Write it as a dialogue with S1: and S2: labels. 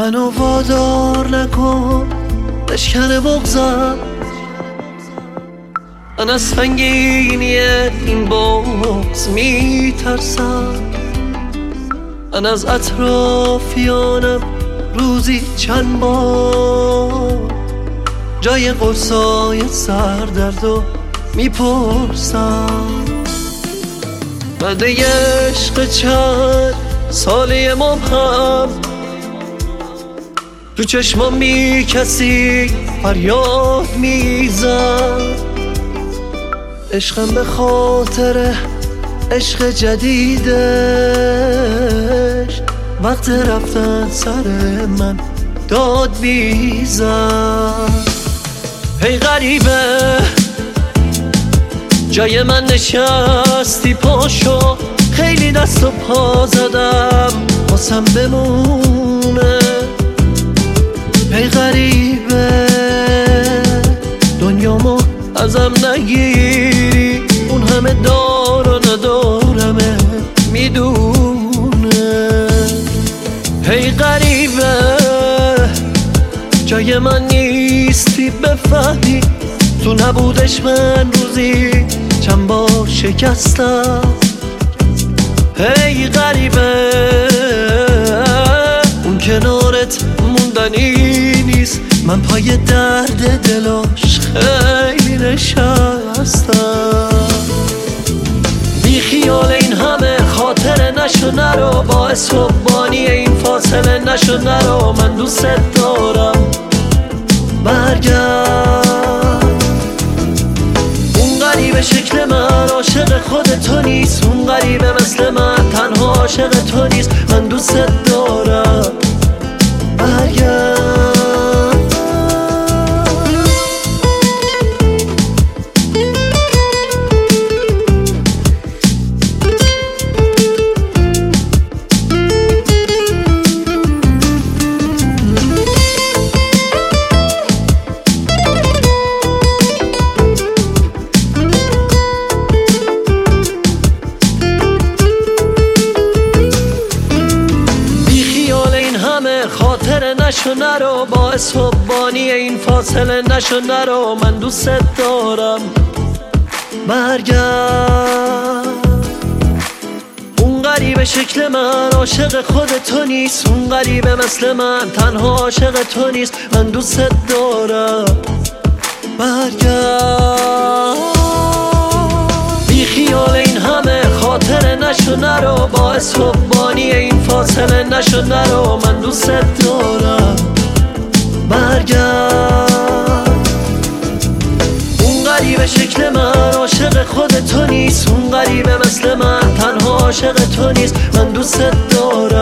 S1: منو وادار نکن بشکن بغزم من از سنگینی این بغز میترسم. من از اطرافیانم روزی چند بار. جای قرصای سردرد و می‌پرسم. بعد عشق چند سالی مبهم تو چشمام کسی فریاد میزن عشقم به خاطر عشق جدیدش. وقت رفتن سر من داد بیزن هی غریبه جای من نشستی پاشو. خیلی دست و پا زدم واسم بمونه. غریبه دنیامو ازم نگیری. اون همه دار و ندارمه. می‌دونه. هی غریبه. جای من نیستی بفهمی. تو نبودش من روزی چند بار شکستم. هی غریبه. اون کنارت موندنی. من پای درد دلاش خیلی نشستم. بی خیال این همه خاطر نشو نرو باعث بانی این فاصله نشو نرو من دوست دارم. برگرد. اون غریب شکل من عاشق خود تو نیست. اون غریبه مثل من تنها عاشق تو نیست. من دوست دارم نشو نرو باعث بانی این فاصله نشو نرو من دوست دارم. برگرد. اون غریب شکل من عاشق خود تو نیست. اون غریبه مثل من تنها عاشق تو نیست. من دوست دارم. برگرد. نشو نرو باعث بانی این فاصله نشو نرو من دوست دارم. برگرد. اون غریب شکل من عاشق خود تو نیست. اون غریبه مثل من تنها عاشق تو نیست. من دوست دارم.